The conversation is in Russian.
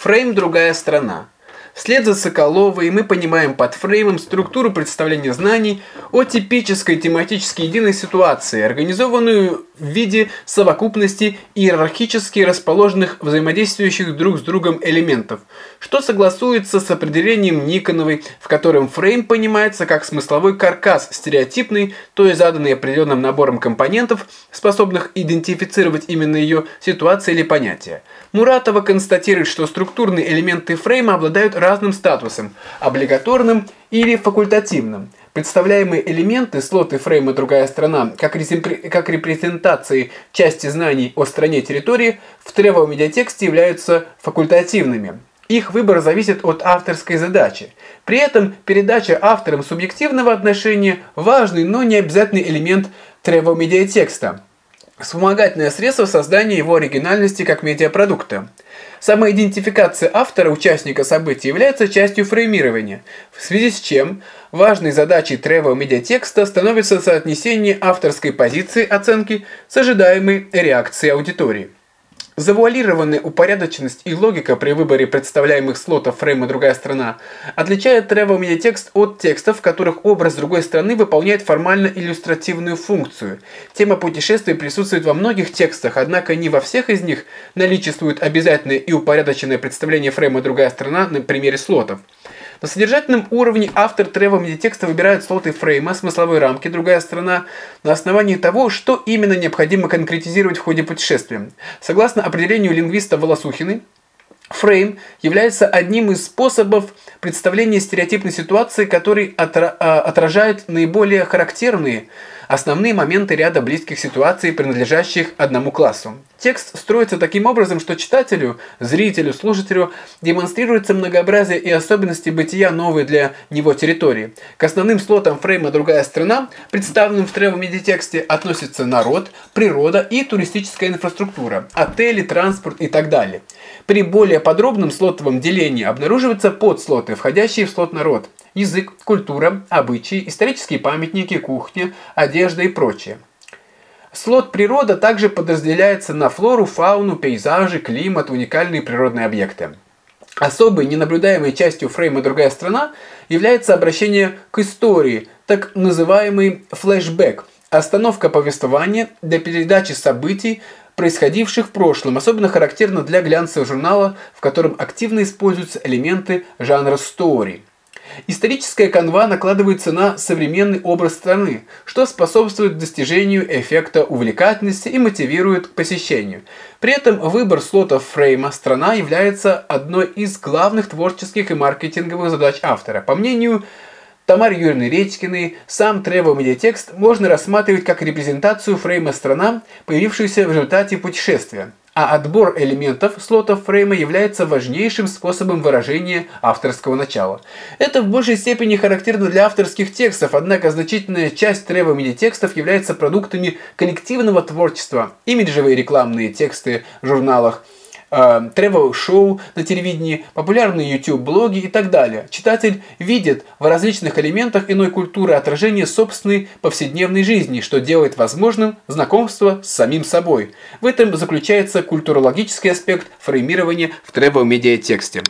Фрейм – другая страна. Вслед за Соколовой мы понимаем под фреймом структуру представления знаний о типической тематически единой ситуации, организованную в виде совокупности иерархически расположенных взаимодействующих друг с другом элементов, что согласуется с определением Никоновой, в котором фрейм понимается как смысловой каркас стереотипный, то есть заданный определенным набором компонентов, способных идентифицировать именно ее ситуацию или понятие. Муратова констатирует, что структурные элементы фрейма обладают разным статусом – облигаторным или факультативным. Представляемые элементы, слоты фрейма «Другая страна», как, как репрезентации части знаний о стране территории, в требовом медиатексте являются факультативными. Их выбор зависит от авторской задачи. При этом передача авторам субъективного отношения – важный, но не обязательный элемент требового медиатекста. Вспомогательное средство создания его оригинальности как медиапродукта. Самоидентификация автора, участника событий, является частью фреймирования, в связи с чем важной задачей travel медиатекста становится соотнесение авторской позиции оценки с ожидаемой реакцией аудитории. Завуалированная упорядоченность и логика при выборе представляемых слотов фрейма «Другая страна» отличает travel медиатекст от текстов, в которых образ другой страны выполняет формально-иллюстративную функцию. Тема путешествий присутствует во многих текстах, однако не во всех из них наличествует обязательное и упорядоченное представление фрейма «Другая страна» на примере слотов. На содержательном уровне автор тревел медиатекста выбирает слоты фрейма, смысловой рамки, другая сторона, на основании того, что именно необходимо конкретизировать в ходе путешествия. Согласно определению лингвиста Волосухиной, Фрейм является одним из способов представления стереотипной ситуации, который а, отражает наиболее характерные основные моменты ряда близких ситуаций, принадлежащих одному классу. Текст строится таким образом, что читателю, зрителю, слушателю демонстрируется многообразие и особенности бытия новой для него территории. К основным слотам фрейма «Другая страна», представленным в тревом медиатексте, относятся народ, природа и туристическая инфраструктура, отели, транспорт и так далее. При более подробном слотовом делении обнаруживаются подслоты, входящие в слот народ язык, культура, обычаи, исторические памятники, кухня, одежда и прочее. Слот природа также подразделяется на флору, фауну, пейзажи, климат, уникальные природные объекты. Особой ненаблюдаемой частью фрейма «Другая страна» является обращение к истории, так называемый флешбэк, остановка повествования для передачи событий, происходивших в прошлом, особенно характерно для глянцевого журнала, в котором активно используются элементы жанра story. Историческая канва накладывается на современный образ страны, что способствует достижению эффекта увлекательности и мотивирует к посещению. При этом выбор слотов фрейма «Страна» является одной из главных творческих и маркетинговых задач автора. По мнению Тамары Юрьевны Редькиной, сам travel медиатекст можно рассматривать как репрезентацию фрейма «Страна», появившуюся в результате путешествия а отбор элементов слотов фрейма является важнейшим способом выражения авторского начала. Это в большей степени характерно для авторских текстов, однако значительная часть трева медиатекстов является продуктами коллективного творчества. Имиджевые рекламные тексты в журналах – тревел-шоу на телевидении, популярные YouTube-блоги и так далее. Читатель видит в различных элементах иной культуры отражение собственной повседневной жизни, что делает возможным знакомство с самим собой. В этом заключается культурологический аспект фреймирования в тревел-медиатексте.